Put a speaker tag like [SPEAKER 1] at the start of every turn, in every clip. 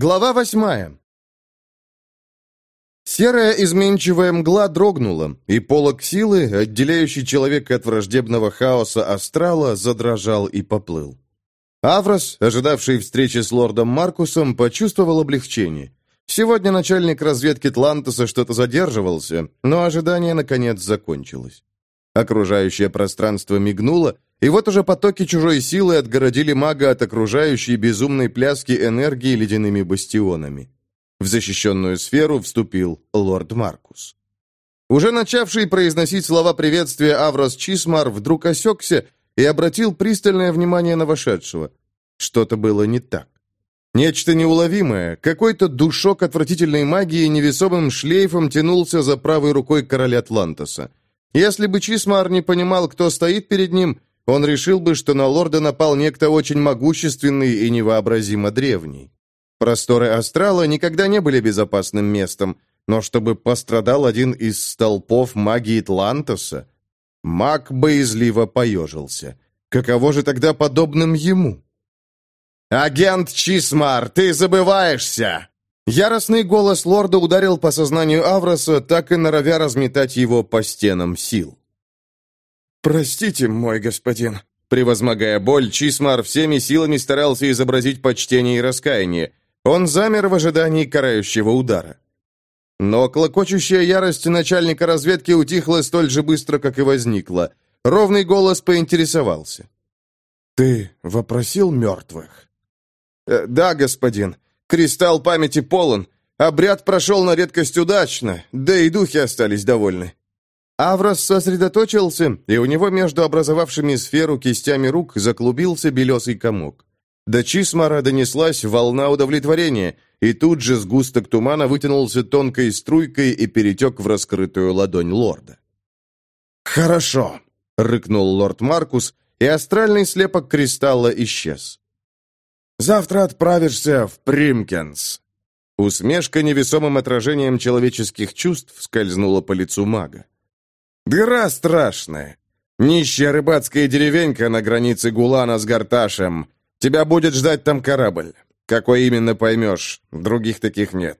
[SPEAKER 1] Глава восьмая. Серая изменчивая мгла дрогнула, и полог силы, отделяющий человека от враждебного хаоса астрала, задрожал и поплыл. Аврос, ожидавший встречи с лордом Маркусом, почувствовал облегчение. Сегодня начальник разведки Тлантоса что-то задерживался, но ожидание, наконец, закончилось. Окружающее пространство мигнуло, и вот уже потоки чужой силы отгородили мага от окружающей безумной пляски энергии ледяными бастионами. В защищенную сферу вступил лорд Маркус. Уже начавший произносить слова приветствия Аврос Чисмар вдруг осекся и обратил пристальное внимание на вошедшего. Что-то было не так. Нечто неуловимое, какой-то душок отвратительной магии невесомым шлейфом тянулся за правой рукой короля Атлантоса. Если бы Чисмар не понимал, кто стоит перед ним, он решил бы, что на лорда напал некто очень могущественный и невообразимо древний. Просторы астрала никогда не были безопасным местом, но чтобы пострадал один из столпов магии Тлантоса, маг боязливо поежился. Каково же тогда подобным ему? «Агент Чисмар, ты забываешься!» Яростный голос лорда ударил по сознанию Авроса, так и норовя разметать его по стенам сил.
[SPEAKER 2] «Простите, мой господин».
[SPEAKER 1] Превозмогая боль, Чисмар всеми силами старался изобразить почтение и раскаяние. Он замер в ожидании карающего удара. Но клокочущая ярость начальника разведки утихла столь же быстро, как и возникла. Ровный голос поинтересовался.
[SPEAKER 2] «Ты вопросил мертвых?»
[SPEAKER 1] «Э, «Да, господин. Кристалл памяти полон. Обряд прошел на редкость удачно, да и духи остались довольны». Аврос сосредоточился, и у него между образовавшими сферу кистями рук заклубился белесый комок. До Чисмара донеслась волна удовлетворения, и тут же сгусток тумана вытянулся тонкой струйкой и перетек в раскрытую ладонь лорда.
[SPEAKER 2] «Хорошо», — рыкнул лорд Маркус, и астральный слепок кристалла исчез. «Завтра отправишься в Примкенс».
[SPEAKER 1] Усмешка невесомым отражением человеческих чувств скользнула по лицу мага.
[SPEAKER 2] Дыра страшная. Нищая рыбацкая деревенька на границе Гулана с Гарташем. Тебя будет ждать там корабль. Какой именно поймешь, других таких нет.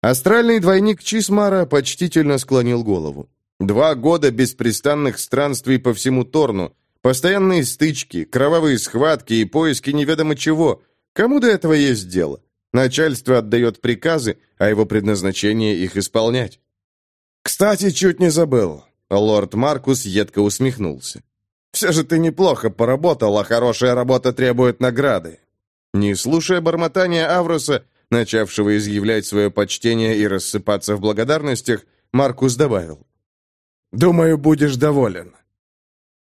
[SPEAKER 1] Астральный двойник Чисмара почтительно склонил голову. Два года беспрестанных странствий по всему Торну, постоянные стычки, кровавые схватки и поиски неведомо чего. Кому до этого есть дело? Начальство отдает приказы, а его предназначение их исполнять.
[SPEAKER 2] «Кстати, чуть не забыл». Лорд Маркус едко усмехнулся. «Все же ты неплохо поработал, а хорошая работа требует награды».
[SPEAKER 1] Не слушая бормотания Авроса, начавшего изъявлять свое почтение и рассыпаться в благодарностях, Маркус добавил.
[SPEAKER 2] «Думаю, будешь доволен».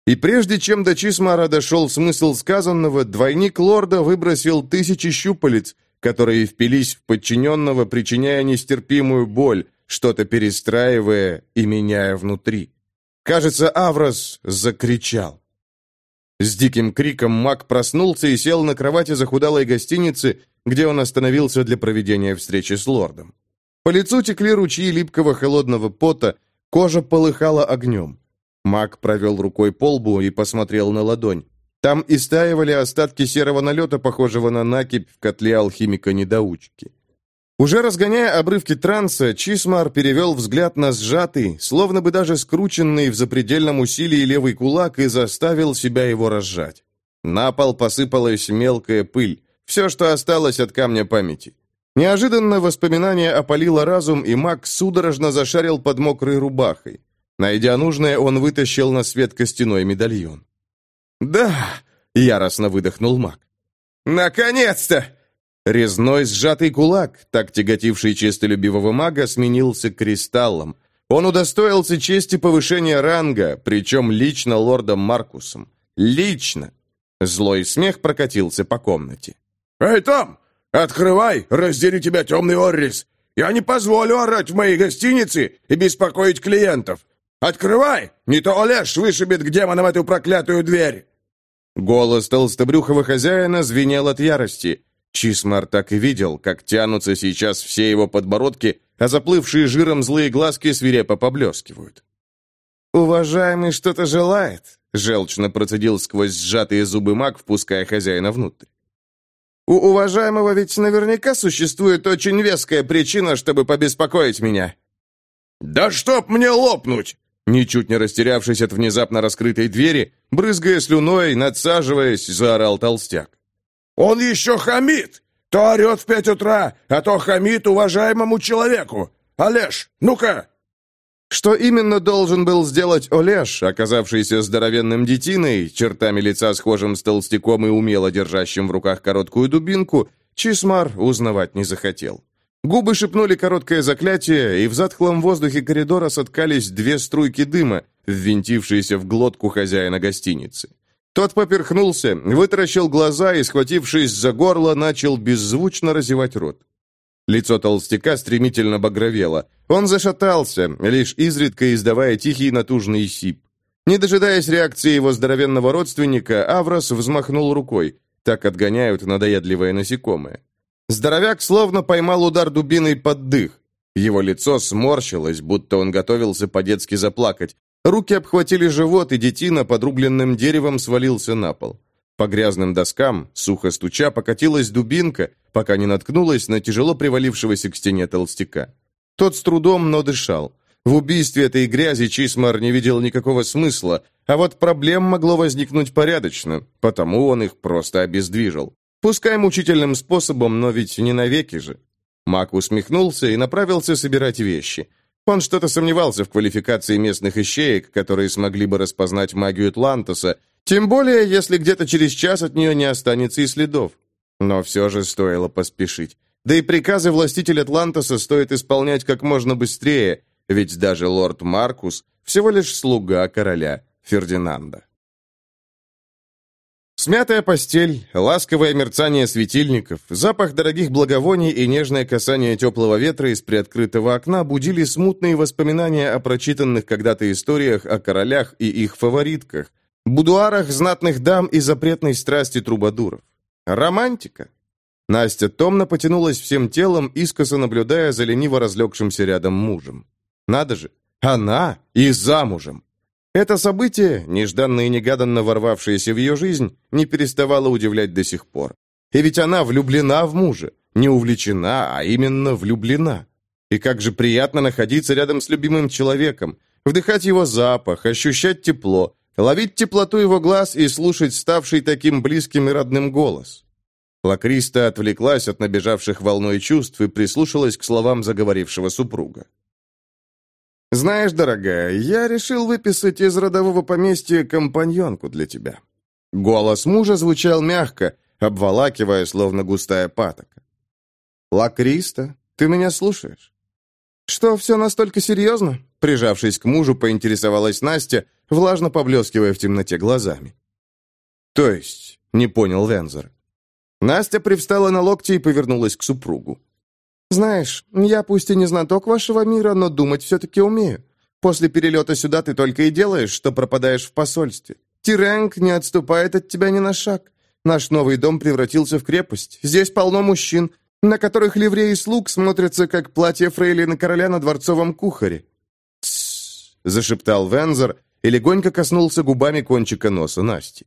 [SPEAKER 1] И прежде чем до Чисмара дошел смысл сказанного, двойник лорда выбросил тысячи щупалец, которые впились в подчиненного, причиняя нестерпимую боль, что-то перестраивая и меняя внутри. Кажется, Аврос закричал. С диким криком маг проснулся и сел на кровати захудалой гостиницы, где он остановился для проведения встречи с лордом. По лицу текли ручьи липкого холодного пота, кожа полыхала огнем. Маг провел рукой по лбу и посмотрел на ладонь. Там истаивали остатки серого налета, похожего на накипь в котле алхимика-недоучки. Уже разгоняя обрывки транса, Чисмар перевел взгляд на сжатый, словно бы даже скрученный в запредельном усилии левый кулак и заставил себя его разжать. На пол посыпалась мелкая пыль, все, что осталось от камня памяти. Неожиданно воспоминание опалило разум, и маг судорожно зашарил под мокрой рубахой. Найдя нужное, он вытащил на свет костяной медальон. «Да!» — яростно выдохнул маг. «Наконец-то! Резной сжатый кулак, так тяготивший честолюбивого мага, сменился кристаллом. Он удостоился чести повышения ранга, причем лично лордом Маркусом. Лично! Злой смех прокатился по комнате.
[SPEAKER 2] «Эй, там! Открывай! Раздели тебя, темный Оррис! Я не позволю орать в моей гостинице и беспокоить клиентов! Открывай! Не то Олеш вышибет к демонам эту проклятую дверь!»
[SPEAKER 1] Голос толстобрюхого хозяина звенел от ярости. Чисмар так и видел, как тянутся сейчас все его подбородки, а заплывшие жиром злые глазки свирепо поблескивают. «Уважаемый что-то желает», — желчно процедил сквозь сжатые зубы маг, впуская хозяина внутрь. У уважаемого ведь наверняка существует очень веская причина, чтобы побеспокоить меня».
[SPEAKER 2] «Да чтоб мне лопнуть!»
[SPEAKER 1] Ничуть не растерявшись от внезапно раскрытой двери, брызгая слюной, надсаживаясь, заорал толстяк.
[SPEAKER 2] «Он еще хамит! То орет в пять утра, а то хамит уважаемому человеку! Олеж, ну-ка!»
[SPEAKER 1] Что именно должен был сделать Олеж, оказавшийся здоровенным детиной, чертами лица схожим с толстяком и умело держащим в руках короткую дубинку, Чисмар узнавать не захотел. Губы шепнули короткое заклятие, и в затхлом воздухе коридора соткались две струйки дыма, ввинтившиеся в глотку хозяина гостиницы. Тот поперхнулся, вытаращил глаза и, схватившись за горло, начал беззвучно разевать рот. Лицо толстяка стремительно багровело. Он зашатался, лишь изредка издавая тихий натужный сип. Не дожидаясь реакции его здоровенного родственника, Аврос взмахнул рукой. Так отгоняют надоедливое насекомое. Здоровяк словно поймал удар дубиной под дых. Его лицо сморщилось, будто он готовился по-детски заплакать. Руки обхватили живот, и детина подрубленным деревом свалился на пол. По грязным доскам, сухо стуча, покатилась дубинка, пока не наткнулась на тяжело привалившегося к стене толстяка. Тот с трудом, но дышал. В убийстве этой грязи Чисмар не видел никакого смысла, а вот проблем могло возникнуть порядочно, потому он их просто обездвижил. Пускай мучительным способом, но ведь не навеки же. Мак усмехнулся и направился собирать вещи. Он что-то сомневался в квалификации местных ищеек, которые смогли бы распознать магию Атлантоса, тем более, если где-то через час от нее не останется и следов. Но все же стоило поспешить. Да и приказы властителя Атлантоса стоит исполнять как можно быстрее, ведь даже лорд Маркус всего лишь слуга короля Фердинанда. Смятая постель, ласковое мерцание светильников, запах дорогих благовоний и нежное касание теплого ветра из приоткрытого окна будили смутные воспоминания о прочитанных когда-то историях о королях и их фаворитках, будуарах знатных дам и запретной страсти трубадуров. Романтика. Настя томно потянулась всем телом, искоса наблюдая за лениво разлегшимся рядом мужем. Надо же, она и замужем. Это событие, нежданно и негаданно ворвавшееся в ее жизнь, не переставало удивлять до сих пор. И ведь она влюблена в мужа, не увлечена, а именно влюблена. И как же приятно находиться рядом с любимым человеком, вдыхать его запах, ощущать тепло, ловить теплоту его глаз и слушать ставший таким близким и родным голос. Лакриста отвлеклась от набежавших волной чувств и прислушалась к словам заговорившего супруга. «Знаешь, дорогая, я решил выписать из родового поместья компаньонку для тебя». Голос мужа звучал мягко, обволакивая, словно густая патока. «Лакриста, ты меня слушаешь?» «Что, все настолько серьезно?» Прижавшись к мужу, поинтересовалась Настя, влажно поблескивая в темноте глазами. «То есть?» — не понял Вензер. Настя привстала на локти и повернулась к супругу. «Знаешь, я пусть и не знаток вашего мира, но думать все-таки умею. После перелета сюда ты только и делаешь, что пропадаешь в посольстве. Тиренг не отступает от тебя ни на шаг. Наш новый дом превратился в крепость. Здесь полно мужчин, на которых ливреи слуг смотрятся, как платье фрейлины короля на дворцовом кухаре». «Тссс», — зашептал Вензер и легонько коснулся губами кончика носа Насти.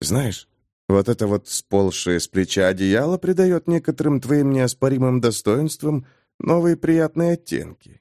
[SPEAKER 1] «Знаешь, вот это вот сползшее с плеча одеяло придает некоторым твоим неоспоримым достоинствам новые приятные оттенки».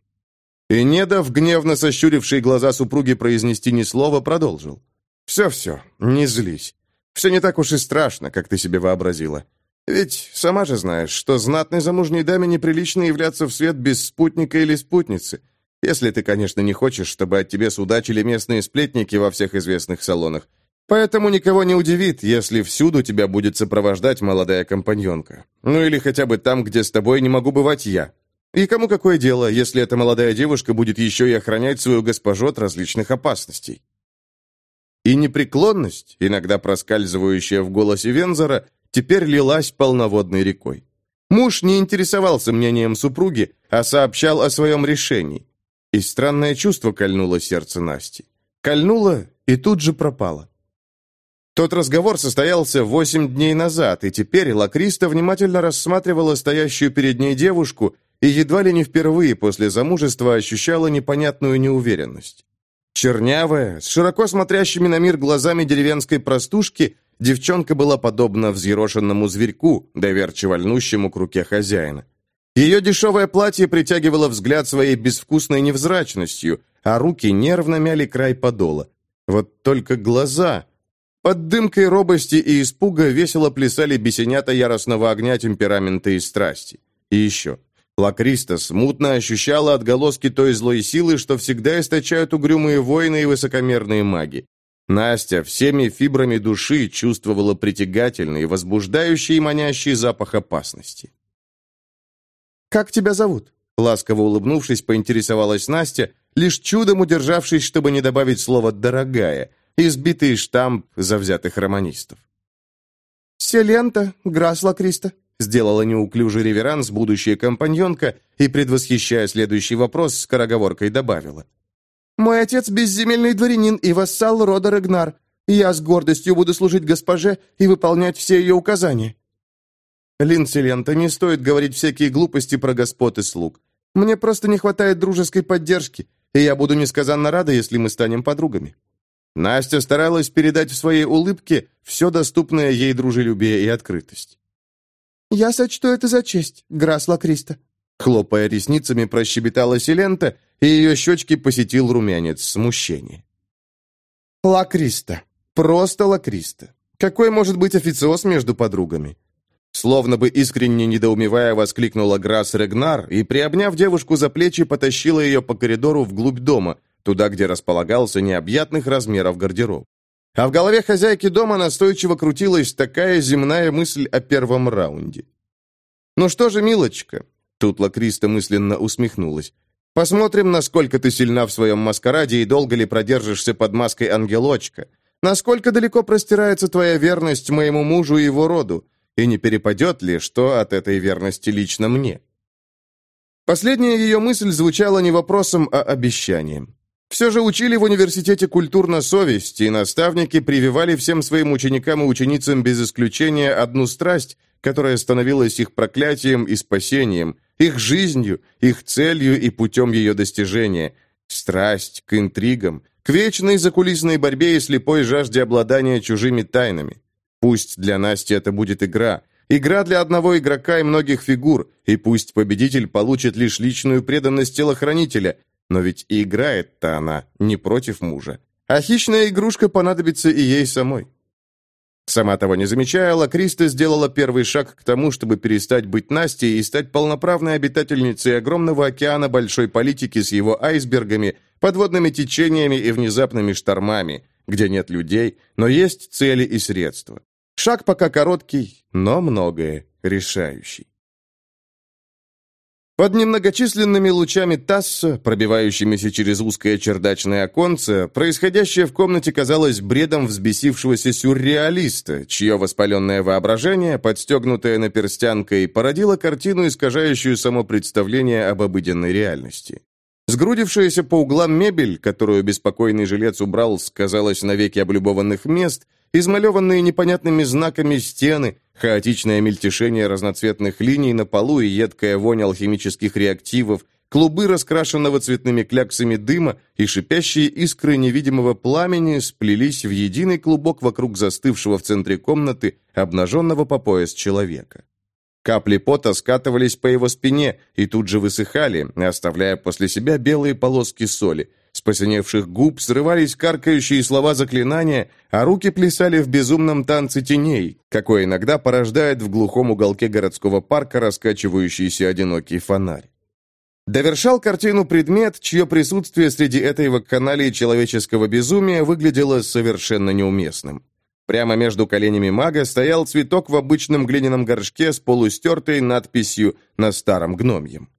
[SPEAKER 1] И, не дав гневно сощурившей глаза супруги произнести ни слова, продолжил. «Все-все, не злись. Все не так уж и страшно, как ты себе вообразила. Ведь сама же знаешь, что знатной замужней даме неприлично являться в свет без спутника или спутницы, если ты, конечно, не хочешь, чтобы от тебе судачили местные сплетники во всех известных салонах. Поэтому никого не удивит, если всюду тебя будет сопровождать молодая компаньонка. Ну или хотя бы там, где с тобой не могу бывать я. И кому какое дело, если эта молодая девушка будет еще и охранять свою госпожу от различных опасностей? И непреклонность, иногда проскальзывающая в голосе Вензора, теперь лилась полноводной рекой. Муж не интересовался мнением супруги, а сообщал о своем решении. И странное чувство кольнуло сердце Насти. Кольнуло и тут же пропало. Тот разговор состоялся восемь дней назад, и теперь Лакриста внимательно рассматривала стоящую перед ней девушку и едва ли не впервые после замужества ощущала непонятную неуверенность. Чернявая, с широко смотрящими на мир глазами деревенской простушки, девчонка была подобна взъерошенному зверьку, доверчиво льнущему к руке хозяина. Ее дешевое платье притягивало взгляд своей безвкусной невзрачностью, а руки нервно мяли край подола. Вот только глаза... Под дымкой робости и испуга весело плясали бесенята яростного огня темперамента и страсти. И еще. Лакриста смутно ощущала отголоски той злой силы, что всегда источают угрюмые воины и высокомерные маги. Настя всеми фибрами души чувствовала притягательный, возбуждающий и манящий запах опасности. «Как тебя зовут?» Ласково улыбнувшись, поинтересовалась Настя, лишь чудом удержавшись, чтобы не добавить слово «дорогая», избитый штамп завзятых романистов. «Селента, Грасла Криста», сделала неуклюжий реверанс будущая компаньонка и, предвосхищая следующий вопрос, скороговоркой добавила. «Мой отец безземельный дворянин и вассал рода Рагнар. Я с гордостью буду служить госпоже и выполнять все ее указания». «Линцелента, не стоит говорить всякие глупости про господ и слуг. Мне просто не хватает дружеской поддержки, и я буду несказанно рада, если мы станем подругами». Настя старалась передать в своей улыбке все доступное ей дружелюбие и открытость. «Я сочту это за честь, Грасла Криста». Хлопая ресницами, прощебетала Селента, и ее щечки посетил румянец смущения. «Лакриста. Просто Лакриста. Какой может быть официоз между подругами?» Словно бы искренне недоумевая, воскликнула Грасс Регнар и, приобняв девушку за плечи, потащила ее по коридору вглубь дома, туда, где располагался необъятных размеров гардероб. А в голове хозяйки дома настойчиво крутилась такая земная мысль о первом раунде. «Ну что же, милочка?» Тут Лакриста мысленно усмехнулась. «Посмотрим, насколько ты сильна в своем маскараде и долго ли продержишься под маской ангелочка. Насколько далеко простирается твоя верность моему мужу и его роду, и не перепадет ли что от этой верности лично мне?» Последняя ее мысль звучала не вопросом, а обещанием. Все же учили в университете культурно совесть, и наставники прививали всем своим ученикам и ученицам без исключения одну страсть, которая становилась их проклятием и спасением, их жизнью, их целью и путем ее достижения. Страсть к интригам, к вечной закулисной борьбе и слепой жажде обладания чужими тайнами. Пусть для Насти это будет игра. Игра для одного игрока и многих фигур, и пусть победитель получит лишь личную преданность телохранителя, но ведь и играет-то она не против мужа. А хищная игрушка понадобится и ей самой. Сама того не замечая, Лакриста сделала первый шаг к тому, чтобы перестать быть Настей и стать полноправной обитательницей огромного океана большой политики с его айсбергами, подводными течениями и внезапными штормами, где нет людей, но есть цели и средства. Шаг пока короткий, но многое решающий. Под немногочисленными лучами Тасса, пробивающимися через узкое чердачное оконце, происходящее в комнате казалось бредом взбесившегося сюрреалиста, чье воспаленное воображение, подстегнутое наперстянкой, породило картину, искажающую само представление об обыденной реальности. Сгрудившаяся по углам мебель, которую беспокойный жилец убрал, сказалось навеки облюбованных мест, измалеванные непонятными знаками стены, хаотичное мельтешение разноцветных линий на полу и едкая вонь алхимических реактивов, клубы раскрашенного цветными кляксами дыма и шипящие искры невидимого пламени сплелись в единый клубок вокруг застывшего в центре комнаты обнаженного по пояс человека. Капли пота скатывались по его спине и тут же высыхали, оставляя после себя белые полоски соли – посиневших губ срывались каркающие слова заклинания, а руки плясали в безумном танце теней, какой иногда порождает в глухом уголке городского парка раскачивающийся одинокий фонарь. Довершал картину предмет, чье присутствие среди этой вакханалии человеческого безумия выглядело совершенно неуместным. Прямо между коленями мага стоял цветок в обычном глиняном горшке с полустертой надписью на старом гномьем.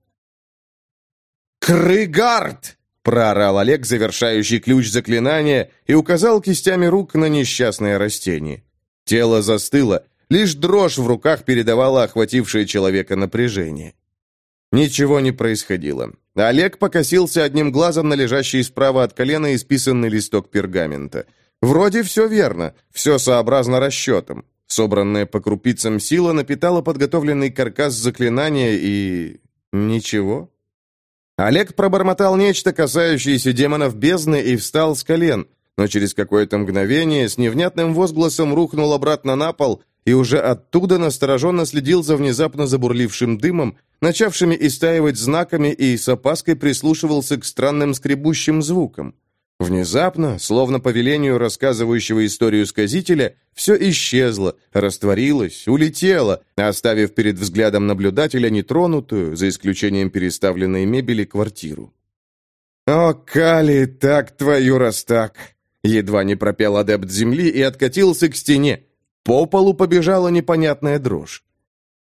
[SPEAKER 1] «Крыгард!» Проорал Олег завершающий ключ заклинания и указал кистями рук на несчастное растение. Тело застыло, лишь дрожь в руках передавала охватившее человека напряжение. Ничего не происходило. Олег покосился одним глазом на лежащий справа от колена исписанный листок пергамента. Вроде все верно, все сообразно расчетам. Собранная по крупицам сила напитала подготовленный каркас заклинания и... ничего. Олег пробормотал нечто, касающееся демонов бездны, и встал с колен. но через какое-то мгновение с невнятным возгласом рухнул обратно на пол и уже оттуда настороженно следил за внезапно забурлившим дымом, начавшими истаивать знаками и с опаской прислушивался к странным скребущим звукам. Внезапно, словно по велению рассказывающего историю сказителя, все исчезло, растворилось, улетело, оставив перед взглядом наблюдателя нетронутую, за исключением переставленной мебели, квартиру. «О, Кали, так твою раз так!» Едва не пропел адепт земли и откатился к стене. По полу побежала непонятная дрожь.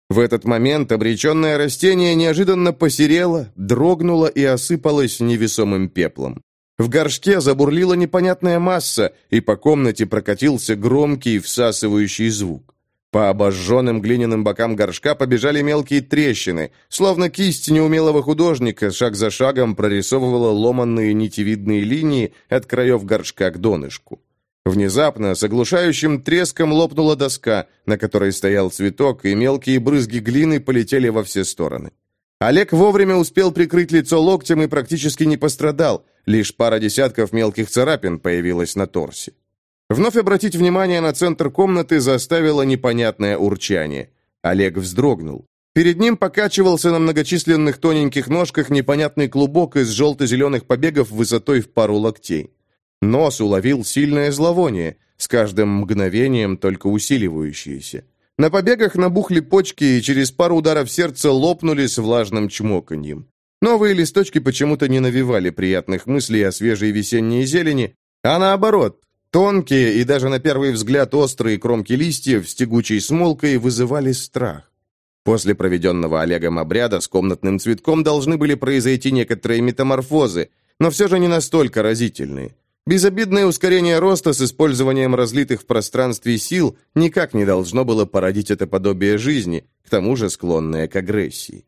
[SPEAKER 1] В этот момент обреченное растение неожиданно посерело, дрогнуло и осыпалось невесомым пеплом. В горшке забурлила непонятная масса, и по комнате прокатился громкий всасывающий звук. По обожженным глиняным бокам горшка побежали мелкие трещины, словно кисть неумелого художника шаг за шагом прорисовывала ломанные нитевидные линии от краев горшка к донышку. Внезапно с оглушающим треском лопнула доска, на которой стоял цветок, и мелкие брызги глины полетели во все стороны. Олег вовремя успел прикрыть лицо локтем и практически не пострадал, лишь пара десятков мелких царапин появилась на торсе. Вновь обратить внимание на центр комнаты заставило непонятное урчание. Олег вздрогнул. Перед ним покачивался на многочисленных тоненьких ножках непонятный клубок из желто-зеленых побегов высотой в пару локтей. Нос уловил сильное зловоние, с каждым мгновением только усиливающееся. На побегах набухли почки и через пару ударов сердца лопнули с влажным чмоканьем. Новые листочки почему-то не навевали приятных мыслей о свежей весенней зелени, а наоборот, тонкие и даже на первый взгляд острые кромки листьев с тягучей смолкой вызывали страх. После проведенного Олегом обряда с комнатным цветком должны были произойти некоторые метаморфозы, но все же не настолько разительные. Безобидное ускорение роста с использованием разлитых в пространстве сил никак не должно было породить это подобие жизни, к тому же склонное к агрессии.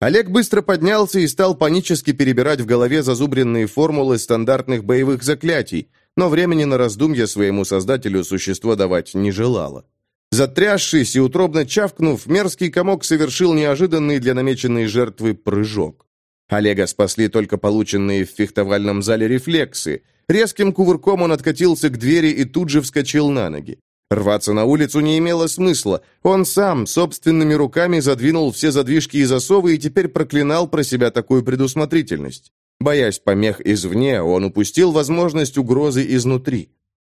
[SPEAKER 1] Олег быстро поднялся и стал панически перебирать в голове зазубренные формулы стандартных боевых заклятий, но времени на раздумья своему создателю существо давать не желало. Затрясшись и утробно чавкнув, мерзкий комок совершил неожиданный для намеченной жертвы прыжок. Олега спасли только полученные в фехтовальном зале рефлексы – Резким кувырком он откатился к двери и тут же вскочил на ноги. Рваться на улицу не имело смысла. Он сам собственными руками задвинул все задвижки и засовы и теперь проклинал про себя такую предусмотрительность. Боясь помех извне, он упустил возможность угрозы изнутри.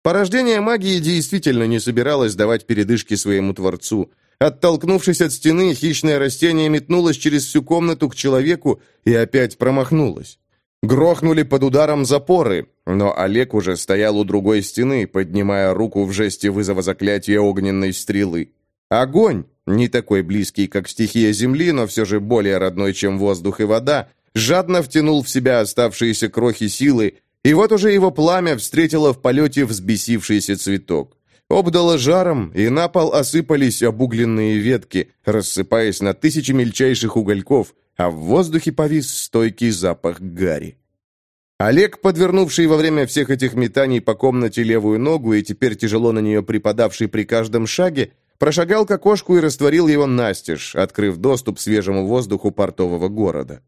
[SPEAKER 1] Порождение магии действительно не собиралось давать передышки своему Творцу. Оттолкнувшись от стены, хищное растение метнулось через всю комнату к человеку и опять промахнулось. Грохнули под ударом запоры, но Олег уже стоял у другой стены, поднимая руку в жесте вызова заклятия огненной стрелы. Огонь, не такой близкий, как стихия земли, но все же более родной, чем воздух и вода, жадно втянул в себя оставшиеся крохи силы, и вот уже его пламя встретило в полете взбесившийся цветок. Обдало жаром, и на пол осыпались обугленные ветки, рассыпаясь на тысячи мельчайших угольков, а в воздухе повис стойкий запах гари. Олег, подвернувший во время всех этих метаний по комнате левую ногу и теперь тяжело на нее припадавший при каждом шаге, прошагал к окошку и растворил его настежь, открыв доступ свежему воздуху портового города.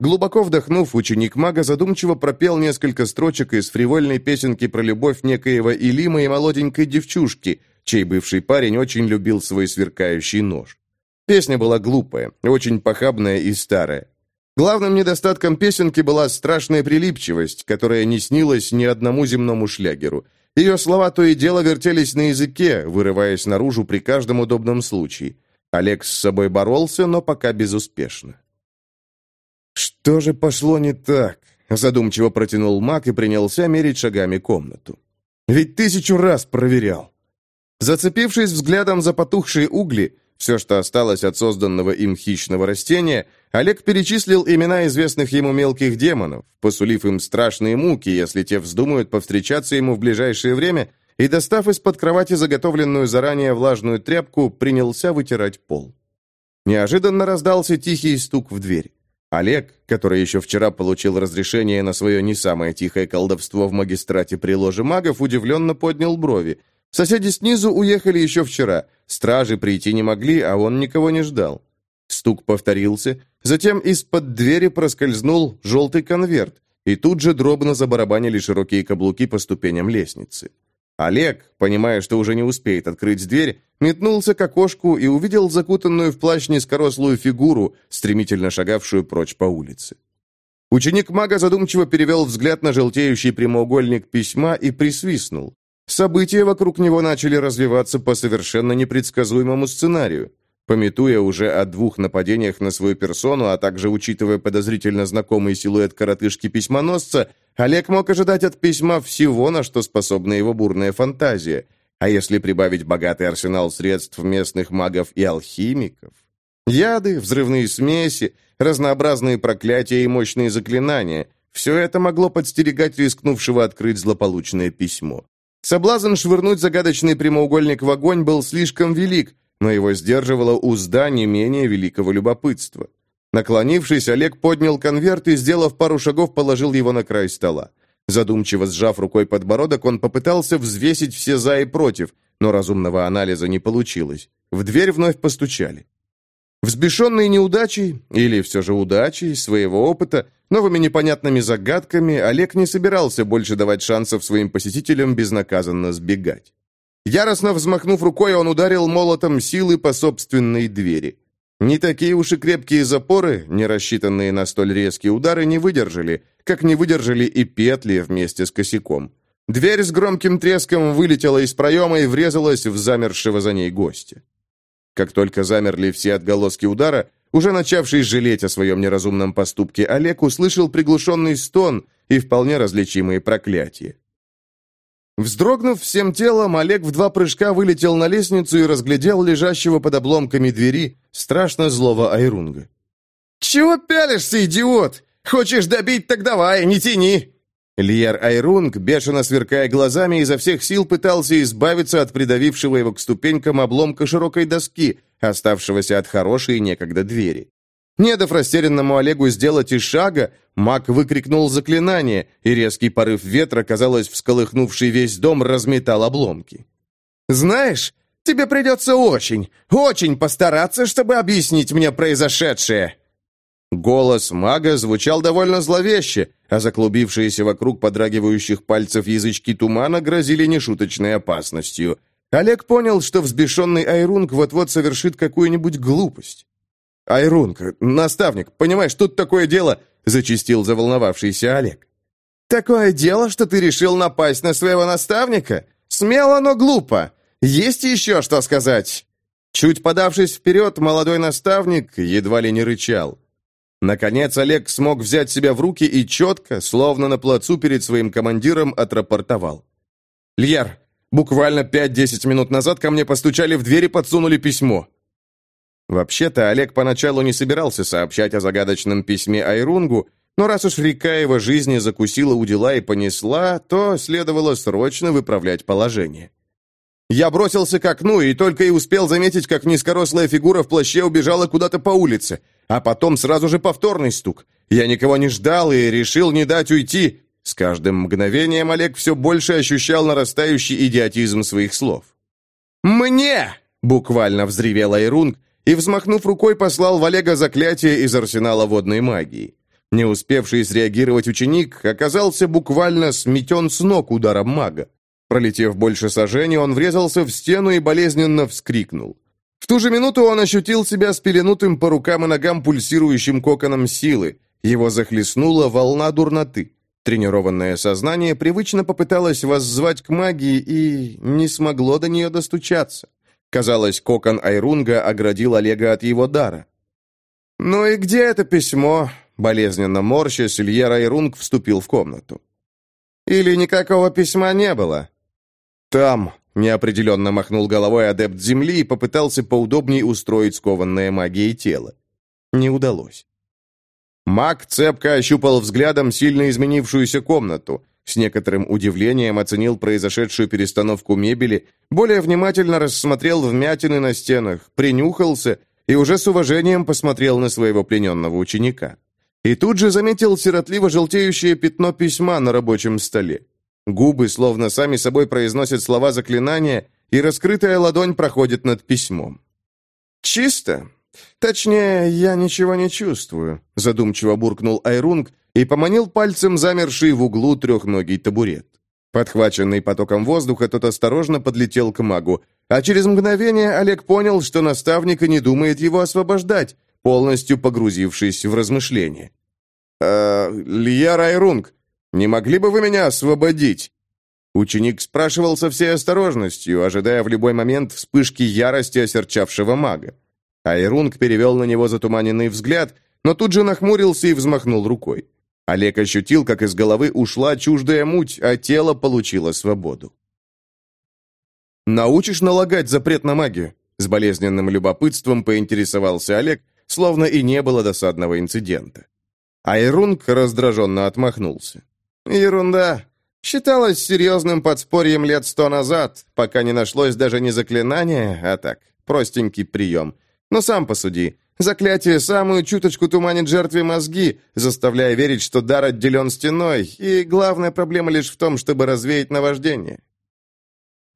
[SPEAKER 1] Глубоко вдохнув, ученик мага задумчиво пропел несколько строчек из фривольной песенки про любовь некоего Илима и молоденькой девчушки, чей бывший парень очень любил свой сверкающий нож. Песня была глупая, очень похабная и старая. Главным недостатком песенки была страшная прилипчивость, которая не снилась ни одному земному шлягеру. Ее слова то и дело вертелись на языке, вырываясь наружу при каждом удобном случае. Олег с собой боролся, но пока безуспешно. «Что же пошло не так?» — задумчиво протянул маг и принялся мерить шагами комнату. «Ведь тысячу раз проверял». Зацепившись взглядом за потухшие угли, все, что осталось от созданного им хищного растения, Олег перечислил имена известных ему мелких демонов, посулив им страшные муки, если те вздумают повстречаться ему в ближайшее время, и, достав из-под кровати заготовленную заранее влажную тряпку, принялся вытирать пол. Неожиданно раздался тихий стук в дверь. Олег, который еще вчера получил разрешение на свое не самое тихое колдовство в магистрате при ложе магов, удивленно поднял брови – Соседи снизу уехали еще вчера. Стражи прийти не могли, а он никого не ждал. Стук повторился. Затем из-под двери проскользнул желтый конверт, и тут же дробно забарабанили широкие каблуки по ступеням лестницы. Олег, понимая, что уже не успеет открыть дверь, метнулся к окошку и увидел закутанную в плащ низкорослую фигуру, стремительно шагавшую прочь по улице. Ученик мага задумчиво перевел взгляд на желтеющий прямоугольник письма и присвистнул. События вокруг него начали развиваться по совершенно непредсказуемому сценарию. Пометуя уже о двух нападениях на свою персону, а также учитывая подозрительно знакомый силуэт коротышки-письмоносца, Олег мог ожидать от письма всего, на что способна его бурная фантазия. А если прибавить богатый арсенал средств местных магов и алхимиков? Яды, взрывные смеси, разнообразные проклятия и мощные заклинания – все это могло подстерегать рискнувшего открыть злополучное письмо. Соблазн швырнуть загадочный прямоугольник в огонь был слишком велик, но его сдерживала узда не менее великого любопытства. Наклонившись, Олег поднял конверт и, сделав пару шагов, положил его на край стола. Задумчиво сжав рукой подбородок, он попытался взвесить все «за» и «против», но разумного анализа не получилось. В дверь вновь постучали. Взбешенный неудачей, или все же удачей, своего опыта, новыми непонятными загадками, Олег не собирался больше давать шансов своим посетителям безнаказанно сбегать. Яростно взмахнув рукой, он ударил молотом силы по собственной двери. Не такие уж и крепкие запоры, не рассчитанные на столь резкие удары, не выдержали, как не выдержали и петли вместе с косяком. Дверь с громким треском вылетела из проема и врезалась в замершего за ней гостя. Как только замерли все отголоски удара, уже начавший жалеть о своем неразумном поступке, Олег услышал приглушенный стон и вполне различимые проклятия. Вздрогнув всем телом, Олег в два прыжка вылетел на лестницу и разглядел лежащего под обломками двери страшно злого Айрунга.
[SPEAKER 3] «Чего пялишься, идиот? Хочешь добить, так давай, не тяни!»
[SPEAKER 1] Лияр Айрунг, бешено сверкая глазами, изо всех сил пытался избавиться от придавившего его к ступенькам обломка широкой доски, оставшегося от хорошей некогда двери. Не дав растерянному Олегу сделать и шага, маг выкрикнул заклинание, и резкий порыв ветра, казалось, всколыхнувший весь дом, разметал обломки.
[SPEAKER 3] «Знаешь, тебе придется очень, очень постараться, чтобы объяснить мне произошедшее!»
[SPEAKER 1] Голос мага звучал довольно зловеще, а заклубившиеся вокруг подрагивающих пальцев язычки тумана грозили нешуточной опасностью. Олег понял, что взбешенный Айрунг вот-вот совершит какую-нибудь глупость. «Айрунг, наставник, понимаешь, тут такое дело...» — зачистил заволновавшийся Олег.
[SPEAKER 3] «Такое дело, что ты решил напасть на своего наставника? Смело, но глупо. Есть еще что сказать?»
[SPEAKER 1] Чуть подавшись вперед, молодой наставник едва ли не рычал. Наконец Олег смог взять себя в руки и четко, словно на плацу перед своим командиром, отрапортовал. «Льяр, буквально пять-десять минут назад ко мне постучали в дверь и подсунули письмо. Вообще-то Олег поначалу не собирался сообщать о загадочном письме Айрунгу, но раз уж река его жизни закусила у дела и понесла, то следовало срочно выправлять положение. Я бросился к окну и только и успел заметить, как низкорослая фигура в плаще убежала куда-то по улице, а потом сразу же повторный стук. Я никого не ждал и решил не дать уйти. С каждым мгновением Олег все больше ощущал нарастающий идиотизм своих слов.
[SPEAKER 3] «Мне!» — буквально взревел Айрунг, и, взмахнув рукой, послал в Олега заклятие из арсенала водной магии.
[SPEAKER 1] Не успевший среагировать ученик оказался буквально сметен с ног ударом мага. Пролетев больше сажений, он врезался в стену и болезненно вскрикнул. В ту же минуту он ощутил себя спеленутым по рукам и ногам пульсирующим коконом силы. Его захлестнула волна дурноты. Тренированное сознание привычно попыталось воззвать к магии и не смогло до нее достучаться. Казалось, кокон Айрунга оградил Олега от его дара.
[SPEAKER 3] «Ну и где это письмо?» Болезненно морщась, Ильер Айрунг вступил в комнату. «Или никакого письма не было?»
[SPEAKER 1] «Там», — неопределенно махнул головой адепт земли и попытался поудобнее устроить скованное магией тело. Не удалось. Маг цепко ощупал взглядом сильно изменившуюся комнату — с некоторым удивлением оценил произошедшую перестановку мебели, более внимательно рассмотрел вмятины на стенах, принюхался и уже с уважением посмотрел на своего плененного ученика. И тут же заметил сиротливо желтеющее пятно письма на рабочем столе. Губы словно сами собой произносят слова заклинания, и раскрытая ладонь проходит над письмом.
[SPEAKER 3] «Чисто. Точнее, я ничего не чувствую», — задумчиво буркнул Айрунг и поманил пальцем замерший в углу трехногий табурет. Подхваченный потоком воздуха, тот осторожно подлетел к магу, а через мгновение Олег понял, что наставник и не думает его освобождать, полностью погрузившись в размышления. «Э, «Лия Райрунг, не могли бы вы меня освободить?» Ученик спрашивал со всей осторожностью, ожидая в любой момент вспышки ярости осерчавшего мага. Айрунг перевел на него затуманенный взгляд, но тут же нахмурился и взмахнул рукой. Олег ощутил, как из головы ушла чуждая муть, а тело получило свободу. «Научишь налагать запрет на магию?» С болезненным любопытством поинтересовался Олег, словно и не было досадного инцидента. Айрунг раздраженно отмахнулся. «Ерунда. Считалось серьезным подспорьем лет сто назад, пока не нашлось даже не заклинания, а так, простенький прием. Но сам посуди. Заклятие самую чуточку туманит жертве мозги, заставляя верить, что дар отделен стеной, и главная проблема лишь в том, чтобы развеять наваждение.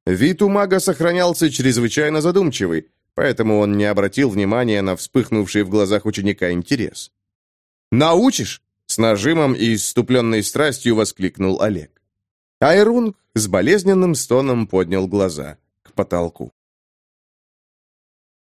[SPEAKER 3] Вид у мага сохранялся чрезвычайно задумчивый, поэтому он не обратил внимания на вспыхнувший в глазах ученика интерес. «Научишь?» — с нажимом и иступленной страстью воскликнул Олег. Айрунг с болезненным стоном поднял глаза к потолку.